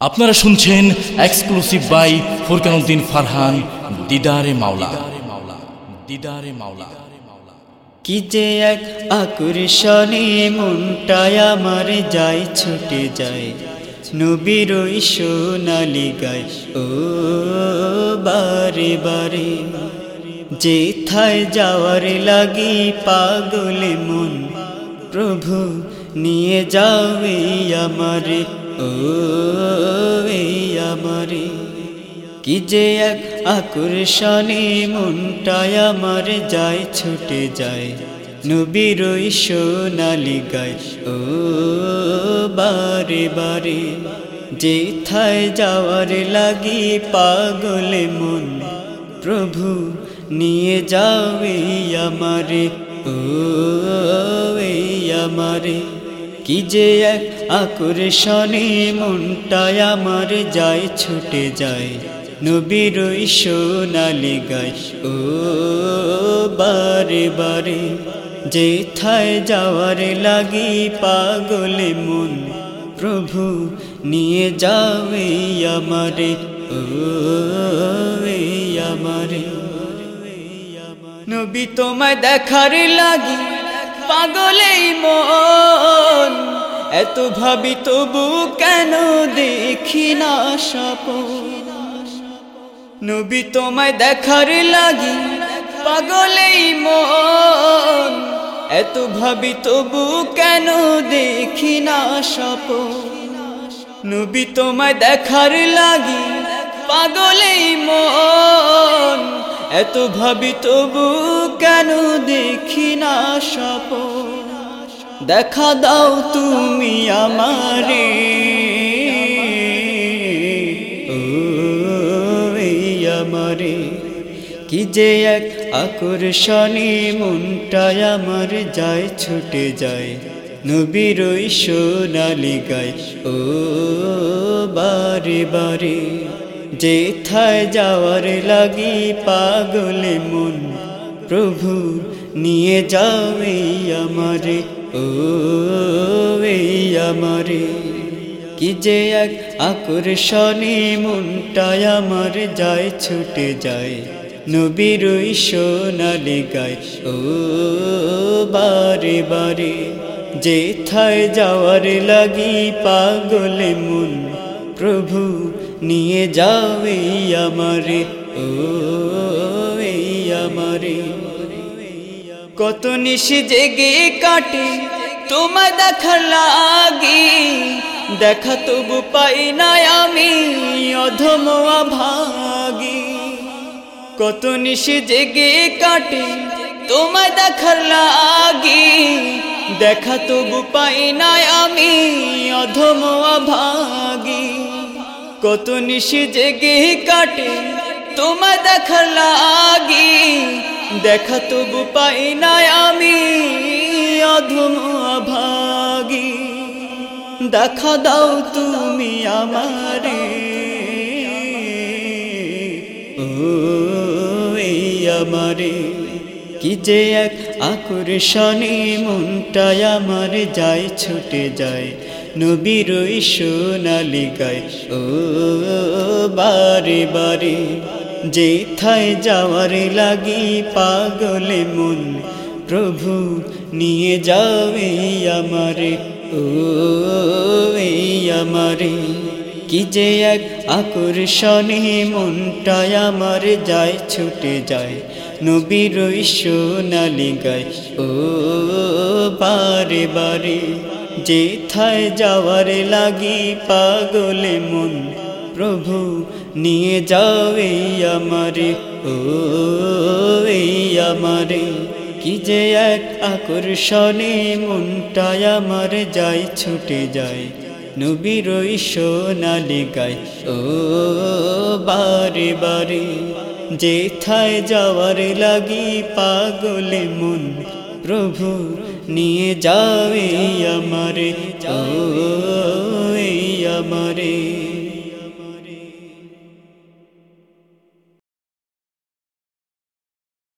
আপনারা শুনছেন exclusive by Furkanuddin Farhan, দিদারে মাওলা। দিদারে মাওলা। কি যে এক আকর্ষণে মনটায় আমার যায়, ছুটে যায়। নবীর সোনালি গায়, ও বারে বারে। যেথায় যাওয়ার লাগি পাগলে মন, প্রভু নিয়ে যাও আমারে ও আমারে। কি যে এক আকর্ষণে মনটায় আমার যায়, ছুটে যায়। নবীর ওই সোনালি গায় ও বারে বারে যেথায় যাওয়ার লাগি পাগলে মন। প্রভু, নিয়ে যাও এই আমারে। ও এই আমারে। কি যে এক আকর্ষণে মনটায় আমার যায়, ছুটে যায়। নবীর সোনালি গায়, ও বারে বারে। যেথায় যাওয়ার লাগি পাগলে মন, প্রভু নিয়ে যাবে আমারে, ও আমারে। নবী তোমায় দেখার লাগি পাগলেই মন। এত ভাবি তবু কেন দেখি না স্বপন। নবী তোমায় দেখার লাগি পাগলেই মন। এত ভাবি তবু কেন দেখি না স্বপন। নবী তোমায় দেখার লাগি পাগলেই মন। এত ভাবি তবু কেন দেখি না স্বপন? দেখা দাও তুমি আমারে। আমারে। কি যে এক আকর্ষণে মনটায় আমার যায়, ছুটে যায়। নবীর ওই সোনালি গায়, ও, বারে বারে। যেথায় যাওয়ার লাগি পাগলে মন প্রভু, নিয়ে যাবে আমারে। ও, এই আমারে। কি যে এক আকর্ষণে মনটায় আমার যায়, ছুটে যায়। নবীর সোনালি গায়, ও, বারে বারে। যেথায় যাওয়ার লাগি পাগলে মন। প্রভু, নিয়ে যাবে আমারে। ও এই আমারে কত নিশি জেগে কাটে, তোমায় দেখা লাগি। দেখা তবু পাই না আমি অধম ভাগি কত নিশি জেগে কাটে, তোমায় দেখার লাগি। দেখা তবু পাই না আমি অধম ভাগি কত নিশি জেগে কাটে, তোমায় দেখার লাগি। দেখা তবু পাই না আমি অধম ভাগি। দেখা দাও তুমি আমারে। আমারে। কি যে এক আকর্ষণে মনটায় আমার যায়, ছুটে যায়। নবীর সোনালি গায়। ও বারে বারে যেথায় যাওয়ার লাগি পাগলে মন, প্রভু নিয়ে যাবে আমারে, ও আমারে। কি যে এক আকর্ষণে মনটায় আমার যায়, ছুটে যায়, নবীর সোনালি গায়। ও বারে বারে যেথায় যাওয়ার লাগি পাগলে মন, প্রভু নিয়ে যাবে আমারে ও আমারে। কি যে এক আকর্ষণে মনটায় আমার যাই ছুটে যায়। নবীর সোনালি গায় ও বারে বারে। যেথায় যাওয়ার লাগি পাগলে মন, প্রভু নিয়ে যাবে আমারে ও এই আমারে।